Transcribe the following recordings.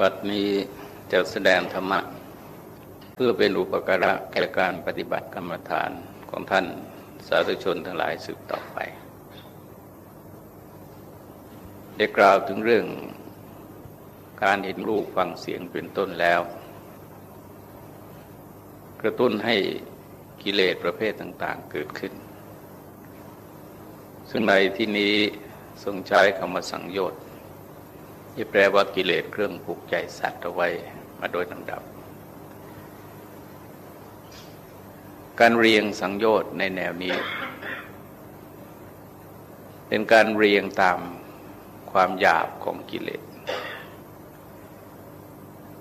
บัดนี้จะแสดงธรรมะ เพื่อเป็นอุปการะแก่การปฏิบัติกรรมฐานของท่านสาธุชนทั้งหลายสืบต่อไป ได้กล่าวถึงเรื่องการเห็นรูปฟังเสียงเป็นต้นแล้ว กระตุ้นให้กิเลสประเภทต่าง ๆ เกิดขึ้น ซึ่งในที่นี้ทรงใช้คำว่าสังโยชน์ ที่แปลว่ากิเลสเครื่องผูกใจสัตว์เอาไว้มาโดยลำดับ การเรียงสังโยชน์ในแนวนี้ เป็นการเรียงตามความหยาบของกิเลส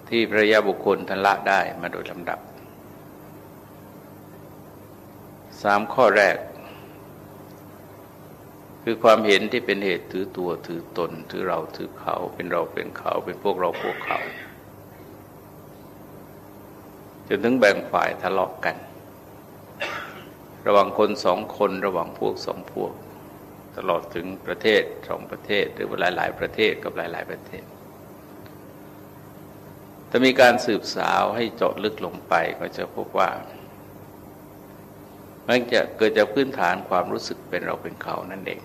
ที่พระยาบุคคลทันละได้มาโดยลำดับสามข้อแรก คือความเห็นที่เป็นเหตุถือตัวถือตน ถือเราถือเขาเป็นเราเป็นเขาเป็นพวกเราพวกเขาจนถึงแบ่งฝ่ายทะเลาะกกัน ระหว่างคนสองคนระหว่างพวกสองพวก ตลอดถึงประเทศสองประเทศ หรือหลายหลายประเทศกับหลายหลายประเทศถ้ามีการสืบสาวให้เจาะลึกลงไปก็จะพบว่ามันจะเกิดจากพื้นฐานความรู้สึกเป็นเราเป็นเขานั่นเอง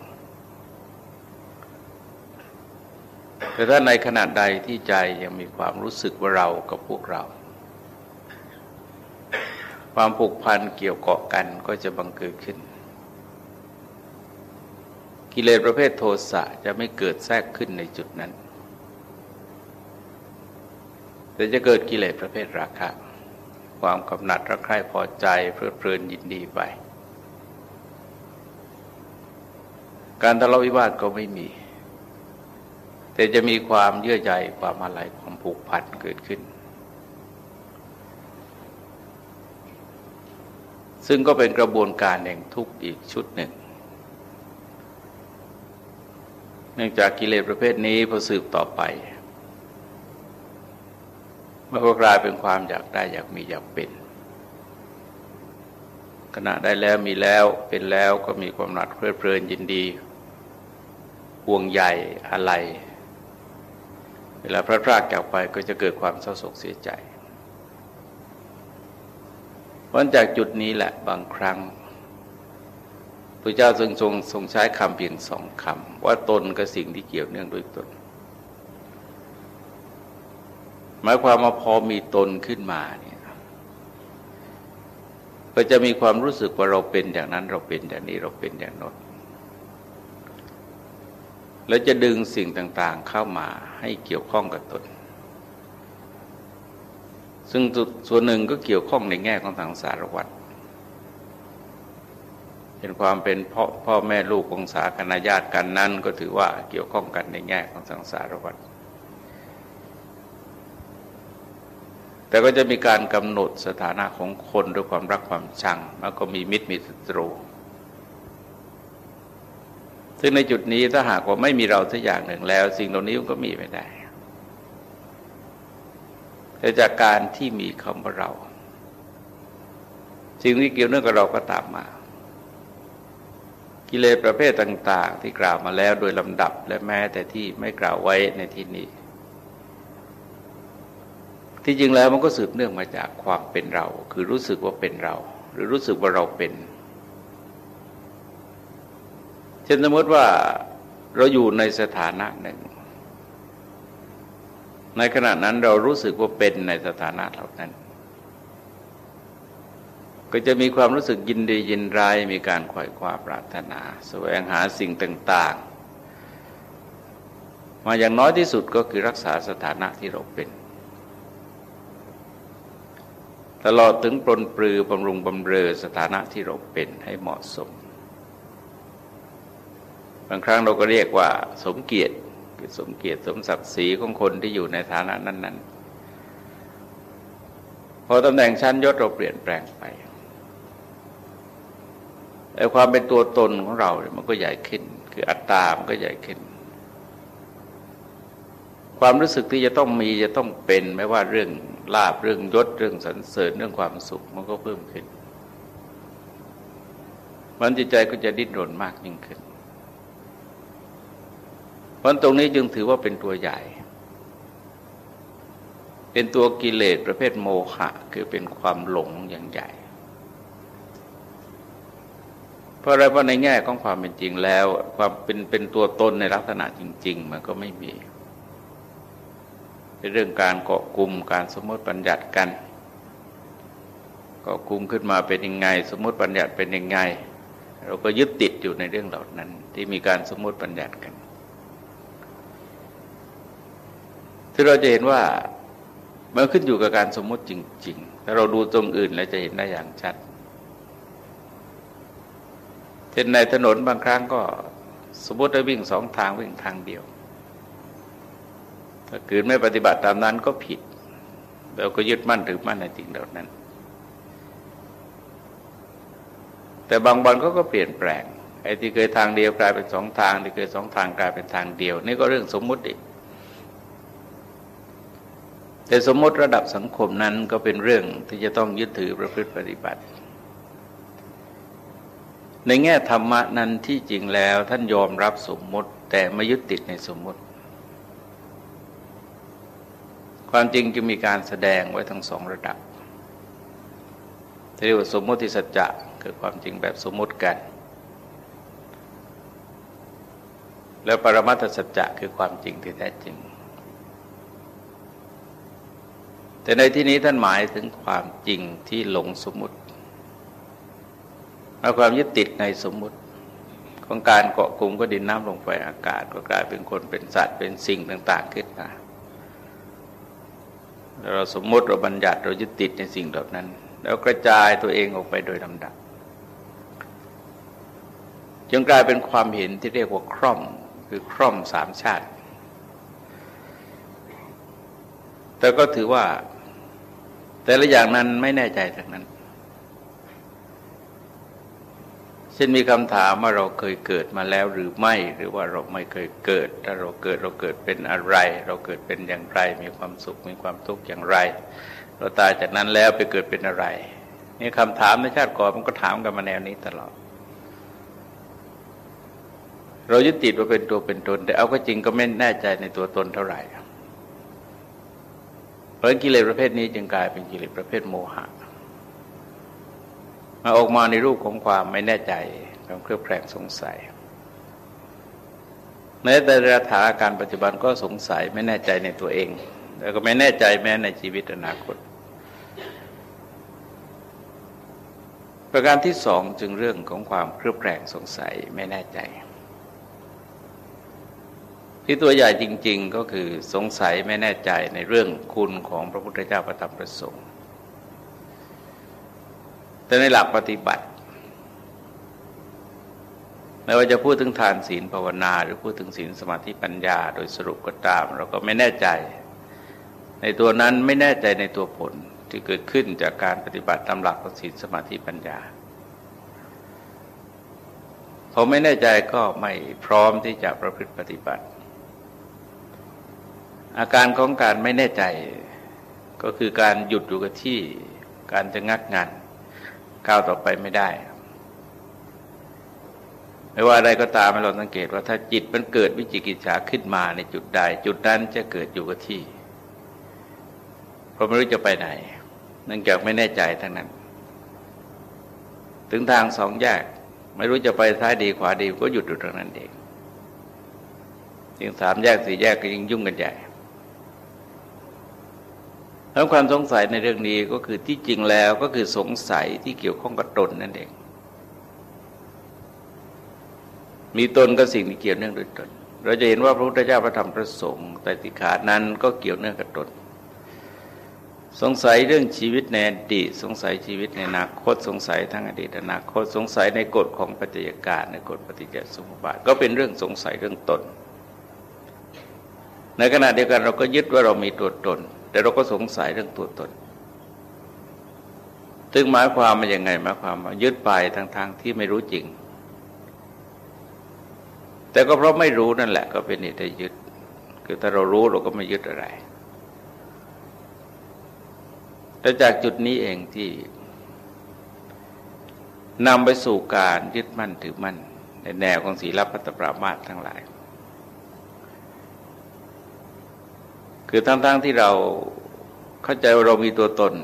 แต่ถ้าในขณะใดที่ใจยังมีความรู้สึกว่าเรากับพวกเรา ความผูกพันเกี่ยวเกาะกันก็จะบังเกิดขึ้น กิเลสประเภทโทสะจะไม่เกิดแทรกขึ้นในจุดนั้น แต่จะเกิดกิเลสประเภทราคะ ความกำหนัดรักใคร่พอใจเพลิดเพลินยินดีไป การทะเลาะวิวาทก็ไม่มี แต่จะมีความเยื่อใยความอะไรความผูกพันเกิดขึ้น ซึ่งก็เป็นกระบวนการแห่งทุกข์อีกชุดหนึ่ง เนื่องจากกิเลสประเภทนี้พอสืบต่อไปมันก็กลายเป็นความอยากได้อยากมีอยากเป็น ขณะได้แล้วมีแล้วเป็นแล้วก็มีความหนัดเพลิดเพลินยินดีห่วงใหญ่อะไร เวลาพระพรากจากไปก็จะเกิดความเศร้าโศกเสียใจเพราะจากจุดนี้แหละบางครั้งพระเจ้าทรงทรงทรงใช้คำเพียงสองคำว่าตนกับสิ่งที่เกี่ยวเนื่องด้วยตน หมายความว่าพอมีตนขึ้นมาเนี่ยก็จะมีความรู้สึกว่าเราเป็นอย่างนั้นเราเป็นอย่างนี้เราเป็นอย่างนั้น แล้วจะดึงสิ่งต่างๆเข้ามาให้เกี่ยวข้องกับตน ซึ่งส่วนหนึ่งก็เกี่ยวข้องในแง่ของทางสารวัตรเป็นความเป็นพ่อพ่อแม่ลูกองสาคณะญาติกันนั้น ก็ถือว่าเกี่ยวข้องกันในแง่ของทางสารวัตรแต่ก็จะมีการกำหนดสถานะของคนด้วยความรักความชัง แล้วก็มีมิตรมีศัตรู ซึ่งในจุดนี้ถ้าหากว่าไม่มีเราสักอย่างหนึ่งแล้ว สิ่งเหล่านี้ก็มีไม่ได้แต่จากการที่มีคำว่าเรา สิ่งที่เกี่ยวเนื่องกับเราก็ตามมา กิเลสประเภทต่าง ๆ ที่กล่าวมาแล้วโดยลำดับและแม้แต่ที่ไม่กล่าวไว้ในที่นี้ ที่จริงแล้วมันก็สืบเนื่องมาจากความเป็นเรา คือรู้สึกว่าเป็นเรา หรือรู้สึกว่าเราเป็นเเช่นสมมติว่าเราอยู่ในสถานะหนึ่ง ในขณะนั้นเรารู้สึกว่าเป็นในสถานะเหล่านั้น ก็จะมีความรู้สึกยินดียินร้ายมีการขวายควาปรารถนาแสวงหาสิ่งต่าง ๆ มาอย่างน้อยที่สุดก็คือรักษาสถานะที่เราเป็นตลอดถึงปลนปลือบำรุงบำเรอสถานะที่เราเป็นให้เหมาะสม บางครั้งเราก็เรียกว่า สมเกียรติคือสมเกียรติสมศักดิ์ศรีของคนที่อยู่ในฐานะนั้นๆ พอตำแหน่งชั้นยศเราเปลี่ยนแปลงไปแต่ความเป็นตัวตนของเราเนี่ยมันก็ใหญ่ขึ้น คืออัตตา มันก็ใหญ่ขึ้น ความรู้สึกที่จะต้องมีจะต้องเป็นไม่ว่าเรื่องลาบเรื่องยศเรื่องสรรเสริญเรื่องความสุขมันก็เพิ่มขึ้นมันจิตใจก็จะดิ้นรนมากยิ่งขึ้น ราะตรงนี้จึงถือว่าเป็นตัวใหญ่ เป็นตัวกิเลสประเภทโมหะ คือเป็นความหลงอย่างใหญ่ เพราะอะไรเพราะในแง่ของความเป็นจริงแล้ว ความเป็นเป็นตัวตนในลักษณะจริง ๆ มันก็ไม่มีเป็นเรื่องการเกาะกลุ่มการสมมติบัญญัติกันกาะกลุ่มขึ้นมาเป็นยังไง สมมติบัญญัติเป็นยังไง เราก็ยึดติดอยู่ในเรื่องเหล่านั้น ที่มีการสมมติบัญญัติกัน ที่เราจะเห็นว่ามันขึ้นอยู่กับการสมมติจริงๆถ้าเราดูตรงอื่นแล้วจะเห็นได้อย่างชัดเช่นในถนนบางครั้งก็สมมติได้วิ่งสองทางวิ่งทางเดียว ถ้าคืนไม่ปฏิบัติตามนั้นก็ผิด เราก็ยึดมั่นถือมั่นในสิ่งเหล่านั้น แต่บางวันก็ก็เปลี่ยนแปลงไอ้ที่เคยทางเดียวกลายเป็นสองทางที่เคยสองทางกลายเป็นทางเดียว นี่ก็เรื่องสมมุติอีก แต่สมมติระดับสังคมนั้นก็เป็นเรื่องที่จะต้องยึดถือประพฤติปฏิบัติ ในแง่ธรรมะนั้นที่จริงแล้วท่านยอมรับสมมติแต่ไม่ยึดติดในสมมติ ความจริงจะมีการแสดงไว้ทั้งสองระดับเรียกว่าสมมติสัจจะคือความจริงแบบสมมติกัน แล้วปรมัตถสัจจะคือความจริงที่แท้จริง แต่ในที่นี้ท่านหมายถึงความจริงที่หลงสมมติเอาความยึดติดในสมมุติของการเกาะกลุ่มก็ดินน้ำลงไฟอากาศก็กลายเป็นคนเป็นสัตว์เป็นสิ่งต่าง ๆ ขึ้นมาเราสมมติเราบัญญัติเรายึดติดในสิ่งเหล่านั้น แล้วกระจายตัวเองออกไปโดยลำดับจนกลายเป็นความเห็นที่เรียกว่าคร่อมคือคร่อมสามชาติ แต่ก็ถือว่า แต่ละอย่างนั้นไม่แน่ใจทั้งนั้น เช่นมีคำถามว่าเราเคยเกิดมาแล้วหรือไม่ หรือว่าเราไม่เคยเกิด ถ้าเราเกิดเราเกิดเป็นอะไร เราเกิดเป็นอย่างไร มีความสุขมีความทุกข์อย่างไร เราตายจากนั้นแล้วไปเกิดเป็นอะไรนี่คำถามในชาติก่อนมันก็ถามกันมาแนวนี้ตลอด เรายึดติดว่าเป็นตัวเป็นตน แต่เอาก็จริงก็ไม่แน่ใจในตัวตนเท่าไหร่ เพราะกิเลสประเภทนี้จึงกลายเป็นกิเลสประเภทโมหะมาออกมาในรูปของความไม่แน่ใจความเครือบแคลงสงสัยแม้แต่ระถาการปัจจุบันก็สงสัยไม่แน่ใจในตัวเอง แล้วก็ไม่แน่ใจแม้ในชีวิตอนาคต ประการที่สองจึงเรื่องของความเครือบแคลงสงสัยไม่แน่ใจ ที่ตัวใหญ่จริง ๆ ก็คือสงสัยไม่แน่ใจในเรื่องคุณของพระพุทธเจ้าประทับประสงค์แต่ในหลักปฏิบัติ ไม่ว่าจะพูดถึงทานศีลภาวนา หรือพูดถึงศีลสมาธิปัญญา โดยสรุปก็ตาม เราก็ไม่แน่ใจ ในตัวนั้นไม่แน่ใจในตัวผลที่เกิดขึ้นจากการปฏิบัติตามหลักของศีลสมาธิปัญญาพอไม่แน่ใจก็ไม่พร้อมที่จะประพฤติปฏิบัติ อาการของการไม่แน่ใจ ก็คือการหยุดอยู่กับที่ การจะงักงานก้าวต่อไปไม่ได้ ไม่ว่าอะไรก็ตามเราสังเกตว่าถ้าจิตมันเกิดวิจิกิจฉาขึ้นมาในจุดใด จุดนั้นจะเกิดอยู่กับที่เพราะไม่รู้จะไปไหนเนื่องจากไม่แน่ใจทั้งนั้น ถึงทางสองแยก ไม่รู้จะไปซ้ายดีขวาดีก็หยุดอยู่ตรงนั้นเองยิ่งสามแยกสี่แยกก็ยิ่งยุ่งกันใหญ่ แล้วความสงสัยในเรื่องนี้ก็คือที่จริงแล้วก็คือสงสัยที่เกี่ยวข้องกับตนนั่นเอง มีตนกับสิ่งที่เกี่ยวเนื่องด้วยตน เราจะเห็นว่าพระพุทธเจ้าพระธรรมพระสงฆ์แต่ติขานั้นก็เกี่ยวเนื่องกับตน สงสัยเรื่องชีวิตในอดีตสงสัยชีวิตในอนาคตสงสัยทั้งอดีตอนาคตสงสัยในกฎของปัจจัยการในกฎปฏิจจสมุปบาทก็เป็นเรื่องสงสัยเรื่องตน ในขณะเดียวกันเราก็ยึดว่าเรามีตัวตน แต่เราก็สงสัยเรื่องตัวตนซึ่งหมายความมาอย่างไงหมายความว่ายึดไปทางทางที่ไม่รู้จริง แต่ก็เพราะไม่รู้นั่นแหละ ก็เป็นเหตุให้ยึด คือถ้าเรารู้เราก็ไม่ยึดอะไรแต่จากจุดนี้เองที่นำไปสู่การยึดมั่นถือมั่น ในแนวของศีลปัตตปรามาสทั้งหลาย คือทั้งๆทที่เราเข้าใจว่าเรามีตัวตน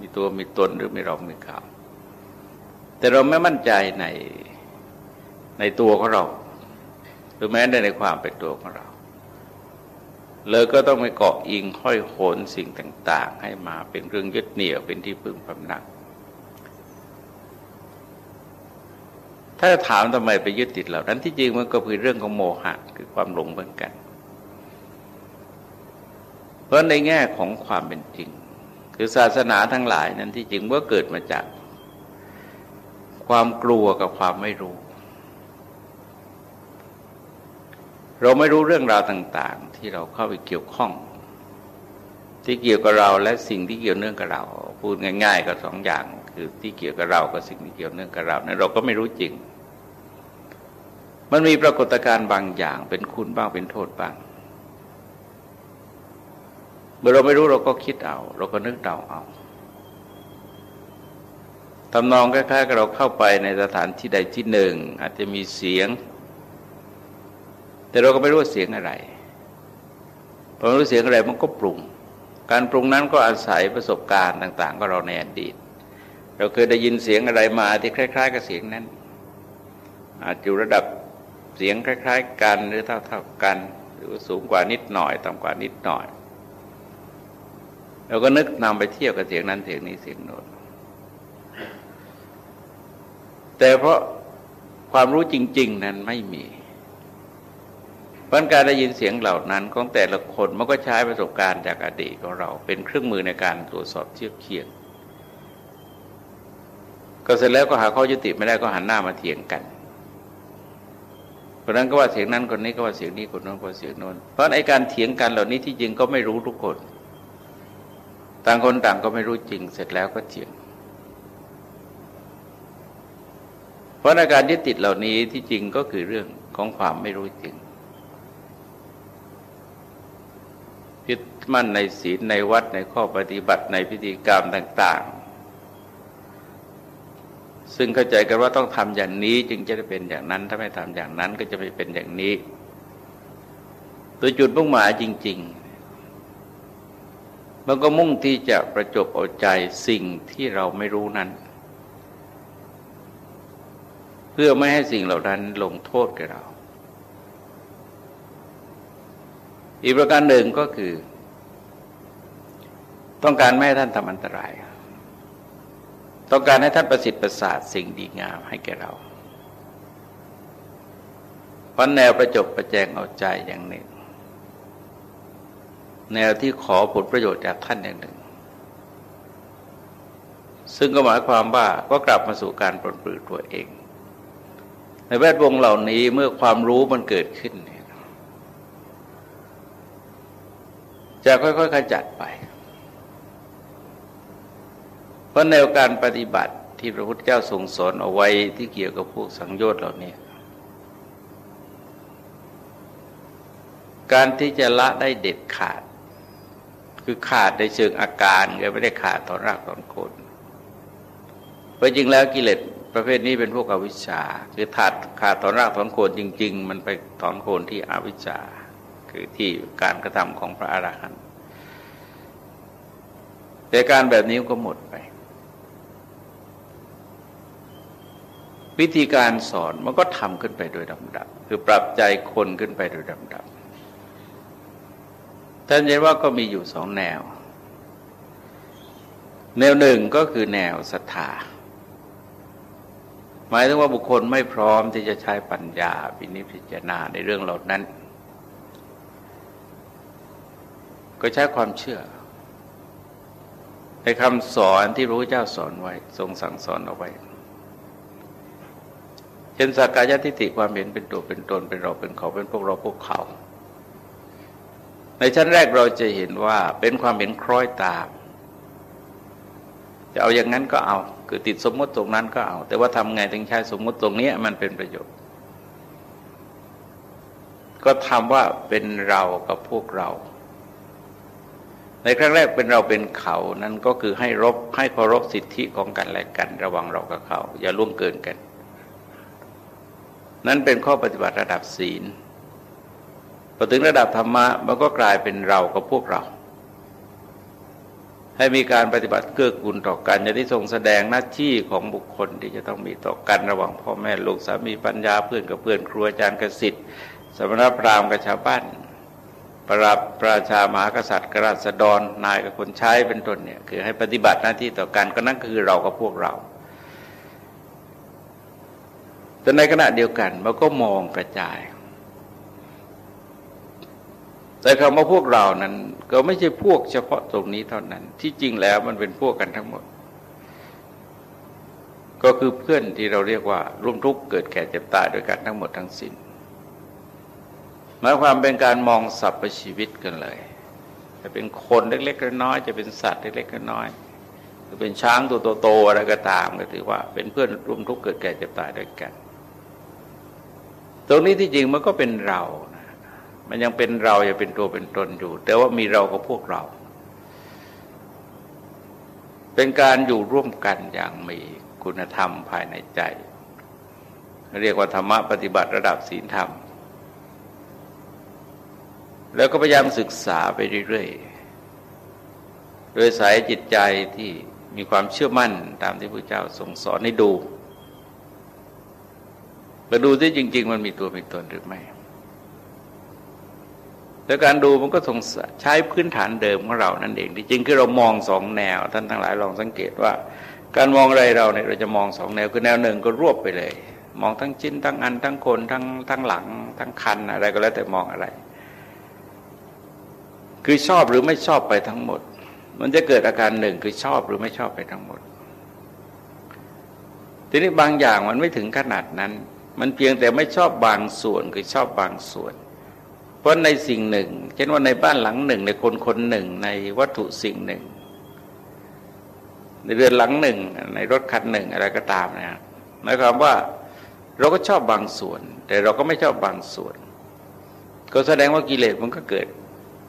มีตัวมีตนหรือมีเรามีเขาแต่เราไม่มั่นใจในในตัวของเรา หรือแม้แต่ในความเป็นตัวของเรา เลยก็ต้องไปเกาะอิงห้อยโหนสิ่งต่าง ๆ ให้มาเป็นเรื่องยึดเหนี่ยวเป็นที่พึ่งพำนัก ถ้าถามทำไมไปยึดติดเหล่านั้นที่จริงมันก็คือเรื่องของโมหะคือความหลงเหมือนกัน เพราะในแง่ของความเป็นจริง คือศาสนาทั้งหลายนั้นที่จริงว่าเกิดมาจาก ความกลัวกับความไม่รู้ เราไม่รู้เรื่องราวต่าง ๆ ที่เราเข้าไปเกี่ยวข้อง ที่เกี่ยวกับเราและสิ่งที่เกี่ยวเนื่องกับเรา พูดง่ายๆก็สองอย่าง คือที่เกี่ยวกับเรากับสิ่งที่เกี่ยวเนื่องกับเราเนี่ยเราก็ไม่รู้จริง มันมีปรากฏการณ์บางอย่างเป็นคุณบ้างเป็นโทษบ้าง เมื่อเราไม่รู้เราก็คิดเอา เราก็นึกเดาเอาทำนองคล้ายๆกับเราเข้าไปในสถานที่ใดที่หนึ่ง อาจจะมีเสียง แต่เราก็ไม่รู้เสียงอะไรพอรู้เสียงอะไรมันก็ปรุง การปรุงนั้นก็อาศัยประสบการณ์ต่าง ๆ ก็เราในอดีต เราเคยได้ยินเสียงอะไรมาที่คล้าย ๆ กับเสียงนั้น อาจอยู่ระดับเสียงคล้าย ๆ กันหรือเท่าๆกัน หรือสูงกว่านิดหน่อยต่ำกว่านิดหน่อย เราก็นึกนำไปเทียบกับเสียงนั้นเสียงนี้เสียงโน้นแต่เพราะความรู้จริง ๆ นั้นไม่มีเพราะการได้ยินเสียงเหล่านั้นของแต่ละคนมันก็ใช้ประสบการณ์จากอดีตของเราเป็นเครื่องมือในการตรวจสอบเทียบเคียง ก็เสร็จแล้วก็หาข้อยุติไม่ได้ก็หันหน้ามาเถียงกันเพราะนั้นก็ว่าเสียงนั้นคนนี้ก็ว่าเสียงนี้คนนั้นก็เสียงโน้นเพราะไอ้การเถียงกันเหล่านี้ที่จริงก็ไม่รู้ทุกคน ต่างคนต่างก็ไม่รู้จริงเสร็จแล้วก็เถียง เพราะอาการยึดติดเหล่านี้ที่จริงก็คือเรื่องของความไม่รู้จริงยึดมั่นในศีลในวัดในข้อปฏิบัติในพิธีกรรมต่าง ๆ ซึ่งเข้าใจกันว่าต้องทำอย่างนี้จึงจะได้เป็นอย่างนั้น ถ้าไม่ทำอย่างนั้นก็จะไม่เป็นอย่างนี้ ตัวจุดมุ่งหมายจริง ๆ มันก็มุ่งที่จะประจบเอาใจสิ่งที่เราไม่รู้นั้น เพื่อไม่ให้สิ่งเหล่านั้นลงโทษแกเรา อีกประการหนึ่งก็คือ ต้องการไม่ให้ท่านทำอันตราย ต้องการให้ท่านประสิทธิ์ประสาทสิ่งดีงามให้แก่เราเพราะแนวประจบประแจงเอาใจอย่างหนึ่ง แนวที่ขอผลประโยชน์จากท่านอย่างหนึ่ง ซึ่งก็หมายความว่าก็กลับมาสู่การปลดปลื้ตัวเอง ในแวดวงเหล่านี้เมื่อความรู้มันเกิดขึ้น จะค่อยๆขจัดไป เพราะแนวการปฏิบัติที่พระพุทธเจ้าทรงสอนเอาไว้ที่เกี่ยวกับพวกสังโยชน์เหล่านี้การที่จะละได้เด็ดขาด คือขาดในเชิงอาการก็ไม่ได้ขาดตอนรากตอนโคนเพราะจริงแล้วกิเลสประเภทนี้เป็นพวกอวิชชา คือถาดขาดถอนรากถอนโคนจริง ๆ มันไปถอนโคนที่อวิชชา คือที่การกระทำของพระอรหันต์แต่การแบบนี้ก็หมดไป วิธีการสอนมันก็ทำขึ้นไปโดยลำดับ คือปรับใจคนขึ้นไปโดยลำดับ ท่านเห็นว่าก็มีอยู่สองแนว แนวหนึ่งก็คือแนวศรัทธา หมายถึงว่าบุคคลไม่พร้อมที่จะใช้ปัญญาพินิพิจารณาในเรื่องเหล่านั้น ก็ใช้ความเชื่อ ในคำสอนที่พระพุทธเจ้าสอนไว้ ทรงสั่งสอนเอาไว้เช่นสักกายทิฏฐิความเห็นเป็นตัวเป็นตนเป็นเราเป็นเขาเป็นพวกเราพวกเขา ในชั้นแรกเราจะเห็นว่าเป็นความเห็นคล้อยตาม จะเอาอย่างนั้นก็เอา คือติดสมมติตรงนั้นก็เอา แต่ว่าทำไงถึงใช้สมมติตรงนี้มันเป็นประโยชน์ ก็ทำว่าเป็นเรากับพวกเรา ในครั้งแรกเป็นเราเป็นเขานั้นก็คือให้รบให้เคารพสิทธิของกันและกัน ระวังเรากับเขา อย่าล่วงเกินกัน นั้นเป็นข้อปฏิบัติระดับศีล พอถึงระดับธรรมะมันก็กลายเป็นเรากับพวกเรา ให้มีการปฏิบัติเกื้อกูลต่อกันอย่างที่ทรงแสดงหน้าที่ของบุคคลที่จะต้องมีต่อกันระหว่างพ่อแม่ลูกสามีปัญญาเพื่อนกับเพื่อนครูอาจารย์กสิทธิ์สมณพราหมณ์กับชาวบ้านประรับประชามหากษัตริย์กราษฎรนายกับคนใช้เป็นต้นเนี่ยคือให้ปฏิบัติหน้าที่ต่อกันก็นั่นคือเรากับพวกเรา แต่ในขณะเดียวกันมันก็มองกระจาย แต่คำว่าพวกเรานั้นก็ไม่ใช่พวกเฉพาะตรงนี้เท่านั้น ที่จริงแล้วมันเป็นพวกกันทั้งหมด ก็คือเพื่อนที่เราเรียกว่าร่วมทุกข์เกิดแก่เจ็บตายด้วยกันทั้งหมดทั้งสิ้นหมายความเป็นการมองสรรพชีวิตกันเลย จะเป็นคนเล็กๆน้อยจะเป็นสัตว์เล็กๆน้อยจะเป็นช้างตัวโตๆอะไรก็ตามก็ถือว่า เป็นเพื่อนร่วมทุกข์เกิดแก่เจ็บตายด้วยกัน ตรงนี้ที่จริงมันก็เป็นเรา มันยังเป็นเรายังเป็นตัวเป็นตนอยู่ แต่ว่ามีเรากับพวกเรา เป็นการอยู่ร่วมกันอย่างมีคุณธรรมภายในใจ เรียกว่าธรรมะปฏิบัติระดับศีลธรรม แล้วก็พยายามศึกษาไปเรื่อยๆ โดยสายจิตใจที่มีความเชื่อมั่นตามที่พระเจ้าทรงสอนให้ดูมาดูที่จริง ๆ มันมีตัวมีตนหรือไม่ แล้วการดูมันก็สงใช้พื้นฐานเดิมของเรานั่นเองที่จริงคือเรามองสองแนว ท่านทั้งหลายลองสังเกตว่า การมองอะไรเราเนี่ยเราจะมองสองแนวคือแนวหนึ่งก็รวบไปเลย มองทั้งชิ้นทั้งอันทั้งคนทั้งทั้งหลัง ทั้งคันอะไรก็แล้วแต่มองอะไร คือชอบหรือไม่ชอบไปทั้งหมด มันจะเกิดอาการหนึ่งคือชอบหรือไม่ชอบไปทั้งหมด ทีนี้บางอย่างมันไม่ถึงขนาดนั้น มันเพียงแต่ไม่ชอบบางส่วนคือชอบบางส่วน ราะในสิ่งหนึ่ง เช่นว่าในบ้านหลังหนึ่ง ในคนคนหนึ่ง ในวัตถุสิ่งหนึ่ง ในเรือนหลังหนึ่ง ในรถคันหนึ่งอะไรก็ตามนะหมายความว่าเราก็ชอบบางส่วน แต่เราก็ไม่ชอบบางส่วน ก็แสดงว่ากิเลสมันก็เกิด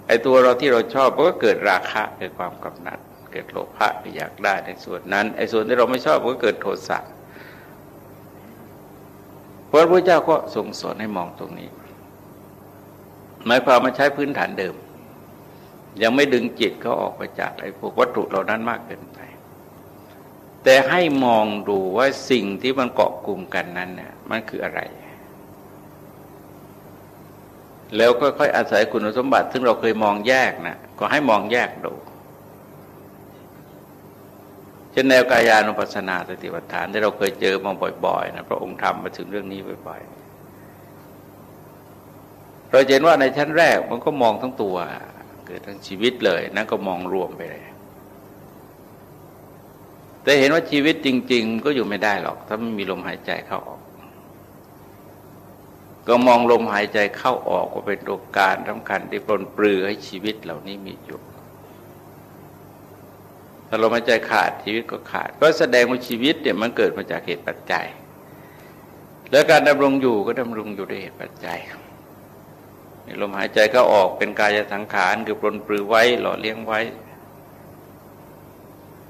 ไอตัวเราที่เราชอบมันก็เกิดราคะเกิดความกำหนัด เกิดโลภะอยากได้ในส่วนนั้นไอส่วนที่เราไม่ชอบมันก็เกิดโทสะพระพุทธเจ้าก็ทรงสอนให้มองตรงนี้ หมายความมาใช้พื้นฐานเดิม ยังไม่ดึงจิตเขาออกไปจากไอ้พวกวัตถุเหล่านั้นมากเกินไป แต่ให้มองดูว่าสิ่งที่มันเกาะกลุ่มกันนั้นเนี่ยมันคืออะไร แล้วก็ค่อยอาศัยคุณสมบัติ ซึ่งเราเคยมองแยกนะก็ให้มองแยกดูเช่นแนวกายานุปัสสนาสติปัฏฐานที่เราเคยเจอมาบ่อยๆนะพระองค์ทำมาถึงเรื่องนี้บ่อยๆ เราเห็นว่าในชั้นแรกมันก็มองทั้งตัว เกิดทั้งชีวิตเลยนั่นก็มองรวมไปเลยแต่เห็นว่าชีวิตจริง ๆ ก็อยู่ไม่ได้หรอก ถ้าไม่มีลมหายใจเข้าออก ก็มองลมหายใจเข้าออกก็เป็นตัวการสำคัญที่ปลนปลือให้ชีวิตเหล่านี้มีอยู่ถ้าลมหายใจขาดชีวิตก็ขาด ก็แสดงว่าชีวิตเนี่ยมันเกิดมาจากเหตุปัจจัย แล้วการดำรงอยู่ก็ดำรงอยู่ด้วยเหตุปัจจัย ลมหายใจเข้าออกเป็นกายสังขารคือปลนปลือไว้ หล่อเลี้ยงไว้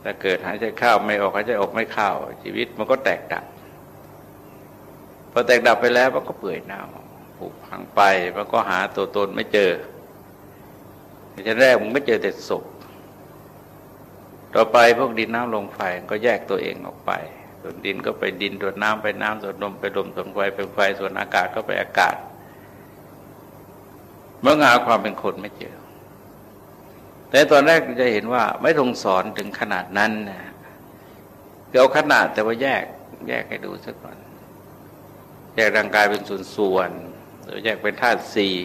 ถ้าเกิดหายใจเข้าไม่ออกหายใจออกไม่เข้าชีวิตมันก็แตกดับพอแตกดับไปแล้วมันก็เปื่อยเน่าผุพังไปมันก็หาตัวตนไม่เจอในชั้นแรกมันก็เจอแต่ศพต่อไปพวกดินน้ำลมไฟก็แยกตัวเองออกไป ส่วนดินก็ไปดินส่วนน้ำไปน้ำส่วนลมไปลมส่วนไฟไปไฟส่วนอากาศก็ไปอากาศ เมื่อหาความเป็นคนไม่เจอ แต่ตอนแรกจะเห็นว่าไม่ทรงสอนถึงขนาดนั้นนะเอาขนาดแต่ว่าแยกแยกให้ดูสักก่อน แยกร่างกายเป็นส่วนๆหรือแยกเป็นธาตุสี่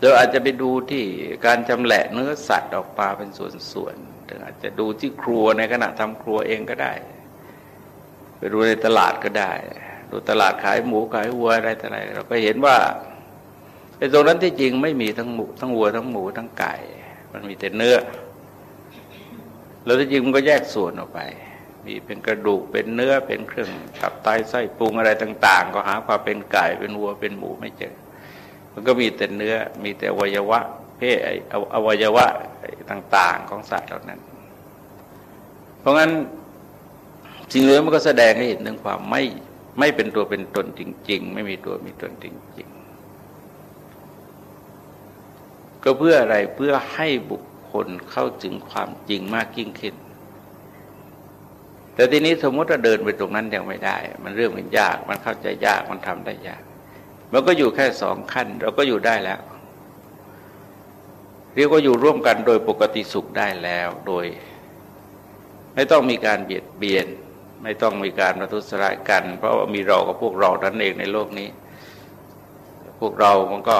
เราอาจจะไปดูที่การจำแหละเนื้อสัตว์ออกมาเป็นส่วนๆหรืออาจจะดูที่ครัวในขณะทำครัวเองก็ได้ ไปดูในตลาดก็ได้ ดูตลาดขายหมูขายวัวอะไรต่ออะไรเราก็เห็นว่า ไอ้ตรงนั้นที่จริงไม่มีทั้งหมูทั้งวัวทั้งหมูทั้งไก่ มันมีแต่เนื้อ แล้วที่จริงมันก็แยกส่วนออกไป มีเป็นกระดูกเป็นเนื้อเป็นเครื่องขับไตไส้ปรุงอะไรต่าง ๆ ก็หาความเป็นไก่เป็นวัวเป็นหมูไม่เจอ มันก็มีแต่เนื้อ มีแต่อวัยวะ เพศอวัยวะต่าง ๆ ของสัตว์เหล่านั้น เพราะงั้นจริงเลยมันก็แสดงให้เห็นถึงความไม่ไม่เป็นตัวเป็นตนจริง ๆ ไม่มีตัวมีตนจริง ๆ ก็เพื่ออะไรเพื่อให้บุคคคนเข้าถึงความจริงมากยิ่งขึ้น แต่ทีนี้สมมติเราเดินไปตรงนั้นยังไม่ได้ มันเรื่องมันยากมันเข้าใจยากมันทำได้ยาก มันก็อยู่แค่สองขั้น เราก็อยู่ได้แล้ว เรียกว่าอยู่ร่วมกันโดยปกติสุขได้แล้วโดย ไม่ต้องมีการเบียดเบียน ไม่ต้องมีการประทุษร้ายกัน เพราะว่ามีเรากับพวกเราท่านเองในโลกนี้ พวกเรามันก็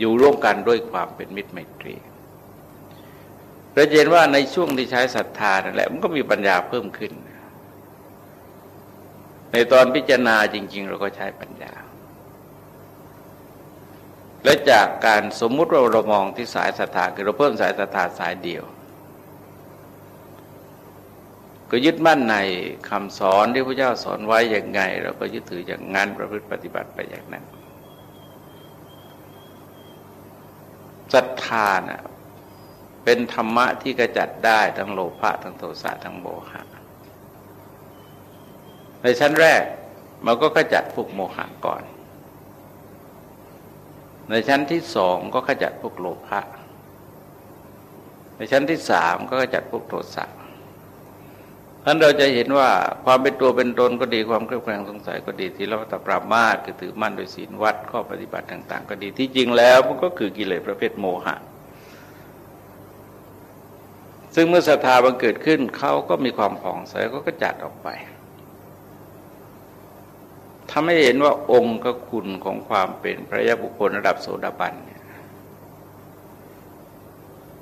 อยู่ร่วมกันด้วยความเป็นมิตรไมตรีเราเห็นว่าในช่วงที่ใช้ศรัทธานั่นแหละมันก็มีปัญญาเพิ่มขึ้น ในตอนพิจารณาจริง ๆ เราก็ใช้ปัญญา และจากการสมมุติว่าเรามองที่สายศรัทธาคือเราเพิ่มสายศรัทธาสายเดียว ก็ยึดมั่นในคำสอนที่พระเจ้าสอนไว้อย่างไง เราก็ยึดถืออย่างนั้นประพฤติปฏิบัติไปอย่างนั้น ศรัทธานะ่ะเป็นธรรมะที่กระจัดได้ทั้งโลภะทั้งโทสะทั้งโมหะ ในชั้นแรกมันก็ขจัดพวกโมหะก่อน ในชั้นที่สองก็ขจัดพวกโลภะในชั้นที่สามก็ขจัดพวกโทสะ ท่านเราจะเห็นว่าความเป็นตัวเป็นตนก็ดีความเครือบแคลงสงสัยก็ดีที่เราตปรามาสคือถือมั่นโดยศีลวัดข้อปฏิบัติต่าง ๆ ก็ดีที่จริงแล้วมันก็คือกิเลสประเภทโมหะ ซึ่งเมื่อศรัทธาบังเกิดขึ้นเขาก็มีความผ่องใสก็กระจัดออกไปทำให้เห็นว่าองค์กคุณของความเป็นพระยาบุคคลระดับโสดาบันเนี่ย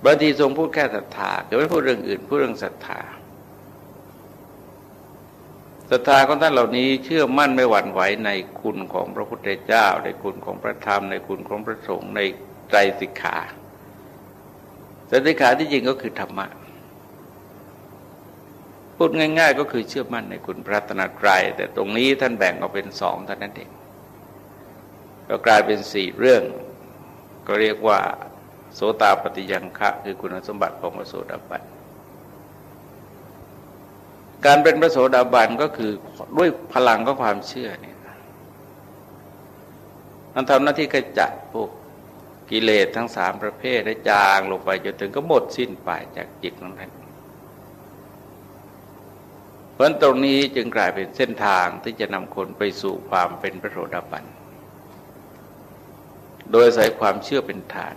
บางทีทรงพูดแค่ศรัทธาก็ไม่พูดเรื่องอื่นพูดเรื่องศรัทธา ศรัทธาของท่านเหล่านี้เชื่อมั่นไม่หวั่นไหวในคุณของพระพุทธเจ้า ในคุณของพระธรรม ในคุณของพระสงฆ์ในใจสิกขาใจสิกขาที่จริงก็คือธรรมะพูดง่าย ๆ ก็คือเชื่อมั่นในคุณพระตนตรัยแต่ตรงนี้ท่านแบ่งออกเป็นสองเท่านั้นเองก็กลายเป็นสี่เรื่อง ก็เรียกว่า โสตาปฏิยังคะ คือคุณสมบัติของพระโสดาบัน การเป็นพระโสดาบันก็คือด้วยพลังของความเชื่อเนี่ยมันทำหน้าที่กระจัดพวกกิเลสทั้งสามประเภทได้จางลงไปจนถึงก็หมดสิ้นไปจากจิตของท่านเพราะตรงนี้จึงกลายเป็นเส้นทางที่จะนำคนไปสู่ความเป็นพระโสดาบัน โดยใส่ความเชื่อเป็นฐาน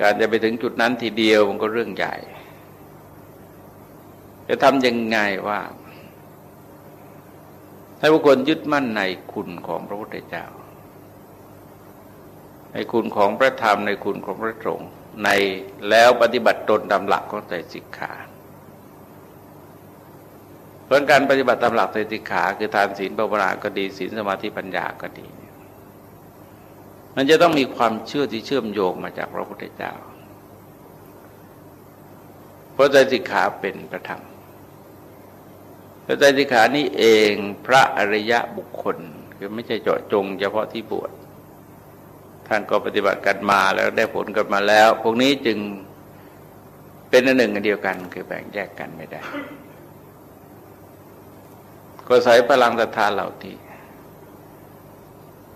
การจะไปถึงจุดนั้นทีเดียวมันก็เรื่องใหญ่ จะทำยังไงว่า ให้บุคคลยึดมั่นในคุณของพระพุทธเจ้า ในคุณของพระธรรมในคุณของพระสงฆ์ในแล้วปฏิบัติตนตามหลักของใจสิกขาเพราะการปฏิบัติตามหลักใจสิกขา คือทานศีลภาวนาก็ดีศีลสมาธิปัญญาก็ดี มันจะต้องมีความเชื่อที่เชื่อมโยงมาจากพระพุทธเจ้า เพราะใจสิกขาเป็นประธรรม พระไตรสิกขานี้เองพระอริยะบุคคล คือไม่ใช่เจาะจง เฉพาะที่บวชท่านก็ปฏิบัติกันมาแล้วได้ผลกันมาแล้ว พวกนี้จึงเป็นอันหนึ่งอันเดียวกัน คือแบ่งแยกกันไม่ได้ ก็ใส่พลังศรัทธาเหล่าที่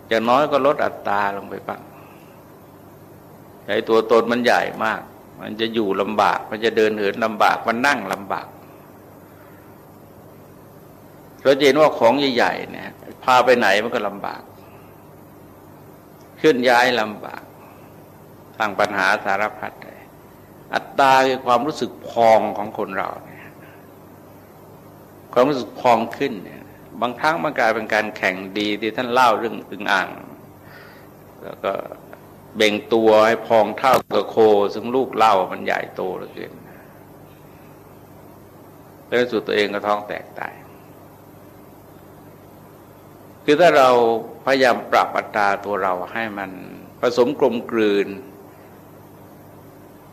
อย่างน้อยก็ลดอัตราลงไปบ้างใหญ่ตัวตนมันใหญ่มาก มันจะอยู่ลำบาก มันจะเดินเหินลำบาก มันนั่งลำบาก เราเห็นว่าของใหญ่ๆเนี่ยพาไปไหนมันก็ลำบากเคลื่อนย้ายลำบากทางปัญหาสารพัดเลยอัตตาคือความรู้สึกพองของคนเราเนี่ยความรู้สึกพองขึ้นเนี่ยบางครั้งมันกลายเป็นการแข่งดีที่ท่านเล่าเรื่องอึงอ่าง แล้วก็เบ่งตัวให้พองเท่ากับโค ซึ่งลูกเล่ามันใหญ่โตเหลือเกินแล้วสุดตัวเองก็ท้องแตกตาย คือถ้าเราพยายามปรับอัตราตัวเราให้มันผสมกลมกลืน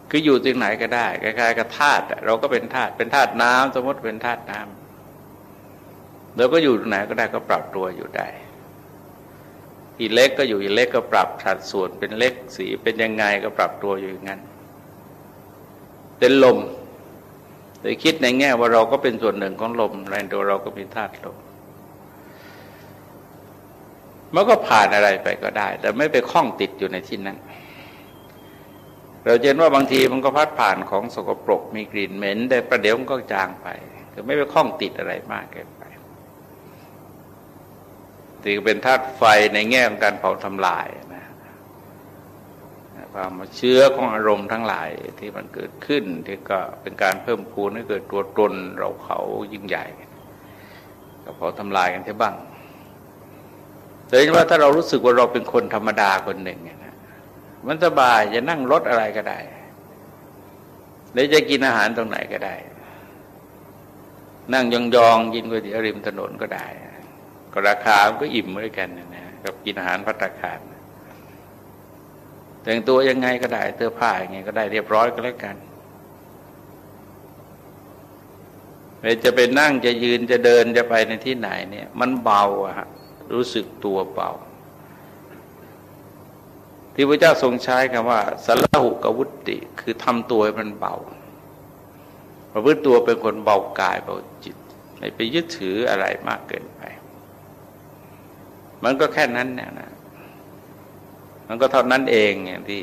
คืออยู่ที่ไหนก็ได้คล้ายๆกับธาตุเราก็เป็นธาตุเป็นธาตุน้ำสมมติเป็นธาตุน้ำเราก็อยู่ที่ไหนก็ได้ก็ปรับตัวอยู่ได้อีเล็กก็อยู่อีเล็กก็ปรับสัดส่วนเป็นเล็กสีเป็นยังไงก็ปรับตัวอยู่อย่างนั้นเป็นลมโดยคิดในแง่ว่าเราก็เป็นส่วนหนึ่งของลมแรงตัวเราก็มีธาตุลม มันก็ผ่านอะไรไปก็ได้ แต่ไม่ไปคล้องติดอยู่ในที่นั้น เราเห็นว่าบางทีมันก็พัดผ่านของสกปรกมีกลิ่นเหม็นแต่ประเดี๋ยวมันก็จางไปก็ไม่ไปคล้องติดอะไรมากเกินไปตีเป็นธาตุไฟในแง่ของการเผาทำลายนะความเชื้อของอารมณ์ทั้งหลายที่มันเกิดขึ้นที่ก็เป็นการเพิ่มพูนให้เกิดตัวตนเราเขายิ่งใหญ่ก็เผาทำลายกันที่บ้าง แต่ว่าถ้าเรารู้สึกว่าเราเป็นคนธรรมดาคนหนึ่งนะมันสบายจะนั่งรถอะไรก็ได้หรือจะกินอาหารตรงไหนก็ได้ นั่งยองๆกินก๋วยเตี๋ยวริมถนนก็ได้ก็ราคาก็อิ่มเหมือนกันนะกับกินอาหารพัตตาคารแต่งตัวยังไงก็ได้เสื้อผ้ายังไงก็ได้เรียบร้อยก็แล้วกันไม่จะไปนั่งจะยืนจะเดินจะไปในที่ไหนเนี่ย มันเบาอะฮะ รู้สึกตัวเบาที่พระเจ้าทรงใช้คำว่าสัลหุกวุติ คือทำตัวให้มันเบาประพฤติตัวเป็นคนเบากายเบาจิต ไม่ไปยึดถืออะไรมากเกินไป มันก็แค่นั้นเนี่ยนะ มันก็เท่านั้นเองอย่างที่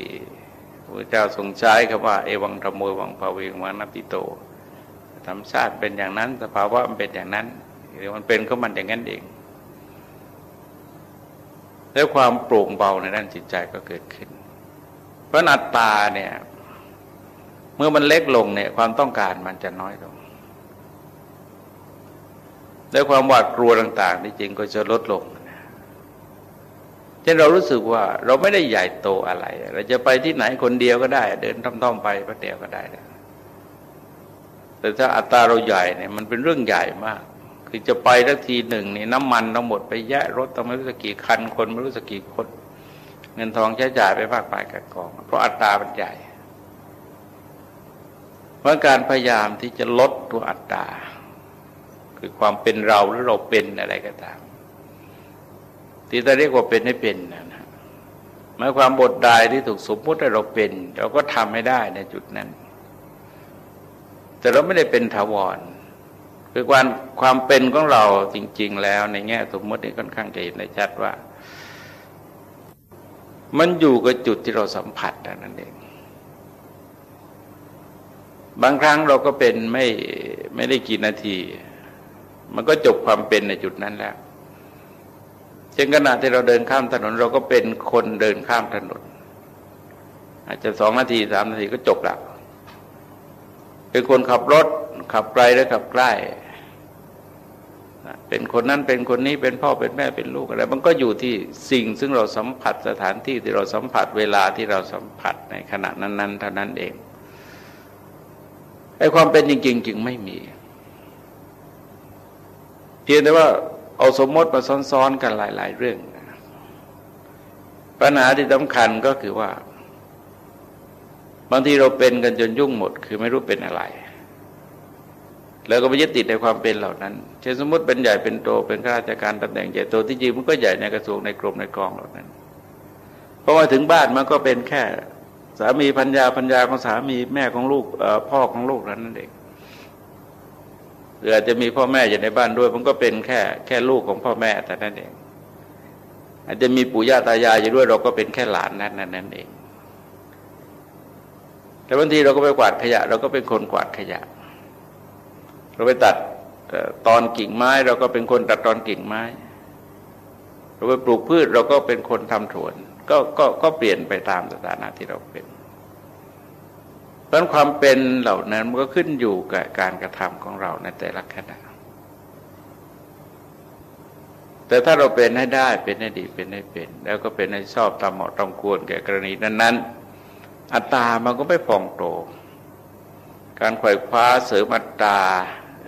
พระเจ้าทรงใช้คำว่าเอวังธรรมโมวังภาเวงวังนัติโตธรรมชาติเป็นอย่างนั้น สภาวะมันเป็นอย่างนั้นหรือมันเป็นก็มันอย่างนั้นเอง แล้วความโปร่งเบาในด้านจิตใจก็เกิดขึ้น เพราะนัตตาเนี่ย เมื่อมันเล็กลงเนี่ย ความต้องการมันจะน้อยลงแล้วความหวาดกลัวต่างๆที่จริงก็จะลดลงเช่นเรารู้สึกว่าเราไม่ได้ใหญ่โตอะไร เราจะไปที่ไหนคนเดียวก็ได้ เดินท่อมๆไปประเดียวก็ได้แต่ถ้าอัตราเราใหญ่เนี่ยมันเป็นเรื่องใหญ่มาก คือจะไปทักทีหนึ่งนี่น้ำมันต้องหมดไปแยะรถต้องไม่รู้สักกี่คันคนไม่รู้สักกี่คน เงินทองใช้จ่ายไปมากมายกับกอง เพราะอัตรามันใหญ่เพราะการพยายามที่จะลดตัวอัตราคือความเป็นเราหรือเราเป็นอะไรก็ตาม ที่จะเรียกว่าเป็นให้เป็นนะหมายความบทใดที่ถูกสมมติให้เราเป็น เราก็ทำไม่ได้ในจุดนั้น แต่เราไม่ได้เป็นถาวร คือความความเป็นของเราจริง ๆ แล้วในแง่สมมตินี่ค่อนข้างจะเห็นได้ชัดว่า มันอยู่กับจุดที่เราสัมผัสนั่นเอง บางครั้งเราก็เป็นไม่ไม่ได้กี่นาที มันก็จบความเป็นในจุดนั้นแล้วเช่นขณะที่เราเดินข้ามถนน เราก็เป็นคนเดินข้ามถนน อาจจะสองนาทีสามนาทีก็จบละเป็นคนขับรถ ขับไกลหรือขับใกล้เป็นคนนั้นเป็นคนนี้เป็นพ่อเป็นแม่เป็นลูกอะไร มันก็อยู่ที่สิ่งซึ่งเราสัมผัสสถานที่ที่เราสัมผัสเวลาที่เราสัมผัสในขณะนั้นๆเท่านั้นเองไอ้ความเป็นจริงๆจึงไม่มี เพียงแต่ว่าเอาสมมติมาซ้อนๆกันหลาย ๆ เรื่อง ปัญหาที่สำคัญก็คือว่า บางทีเราเป็นกันจนยุ่งหมด คือไม่รู้เป็นอะไร แล้วก็ไปยึดติดในความเป็นเหล่านั้น เช่นสมมติเป็นใหญ่เป็นโตเป็นข้าราชการตำแหน่งใหญ่โตที่จริงมันก็ใหญ่ในกระทรวงในกรมในกองเหล่านั้นเพราะว่าถึงบ้านมันก็เป็นแค่สามีพัญญาพัญญาของสามีแม่ของลูกพ่อของลูกนั้นเองหรืออาจจะมีพ่อแม่อยู่ในบ้านด้วย มันก็เป็นแค่แค่ลูกของพ่อแม่แต่นั่นเอง อาจจะมีปู่ย่าตายายอยู่ด้วยเราก็เป็นแค่หลานนั่นนั่นเอง แต่บางทีเราก็ไปกวาดขยะ เราก็เป็นคนกวาดขยะ เราไปตัดตอนกิ่งไม้ เราก็เป็นคนตัดตอนกิ่งไม้ เราไปปลูกพืชเราก็เป็นคนทำถวนก็ก็ก็เปลี่ยนไปตามสถานะที่เราเป็นเพราะความเป็นเหล่านั้นมันก็ขึ้นอยู่กับการกระทำของเราในแต่ละขณะแต่ถ้าเราเป็นให้ได้เป็นให้ดีเป็นให้เป็น แล้วก็เป็นให้ชอบตามเหมาะตามควรแก่กรณีนั้น ๆ อัตตามันก็ไม่พองโตการไขว่คว้าเสริมอัตตา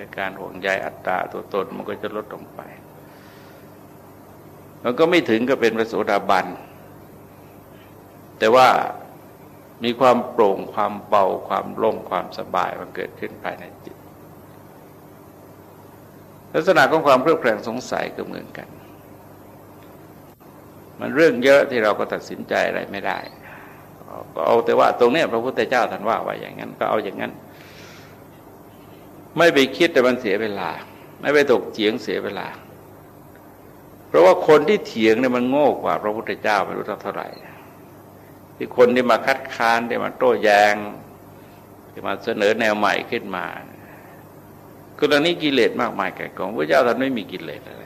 ในการห่วงใยอัตตาตัวตนมันก็จะลดลงไป มันก็ไม่ถึงกับเป็นพระโสดาบัน แต่ว่ามีความโปร่งความเบาความโล่งความสบายมันเกิดขึ้นภายในจิต ลักษณะของความเพลิดเพลินสงสัยก็เหมือนกัน มันเรื่องเยอะที่เราก็ตัดสินใจอะไรไม่ได้ก็เอาแต่ว่าตรงนี้พระพุทธเจ้าท่านว่าไว่าอย่างนั้น ก็เอาอย่างนั้น ไม่ไปคิดแต่มันเสียเวลา ไม่ไปตกเถียงเสียเวลา เพราะว่าคนที่เถียงเนี่ยมันโง่กว่า พระพุทธเจ้าไม่รู้เท่าไหร่ ที่คนที่มาคัดค้านที่มาโต้แยง้งที่มาเสนอแนวใหม่ขึ้นมาคือตอนนี้กิเลสมากมายแก่กองพระเจ้าท่านไม่มีกิเลสอะไร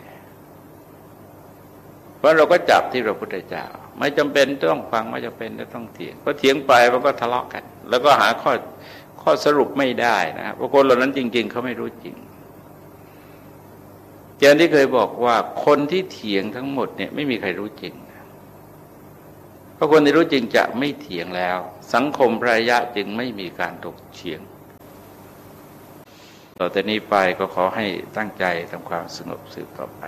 เพราะเราก็จับที่พระพุทธเจ้า ไม่จำเป็นต้องฟังไม่จำเป็นจะต้องเถียงเพราะเถียงไปมันก็ทะเลาะกัน แล้วก็หาข้อ ข้อสรุปไม่ได้นะเพราะคนเหล่านั้นจริง ๆเขาไม่รู้จริงอย่างที่เคยบอกว่าคนที่เถียงทั้งหมดเนี่ยไม่มีใครรู้จริงเพราะคนที่รู้จริงจะไม่เถียงแล้ว สังคมระยะจึงไม่มีการตกเฉียง ต่อแต่นี้ไปก็ขอให้ตั้งใจทำความสงบสืบต่อไป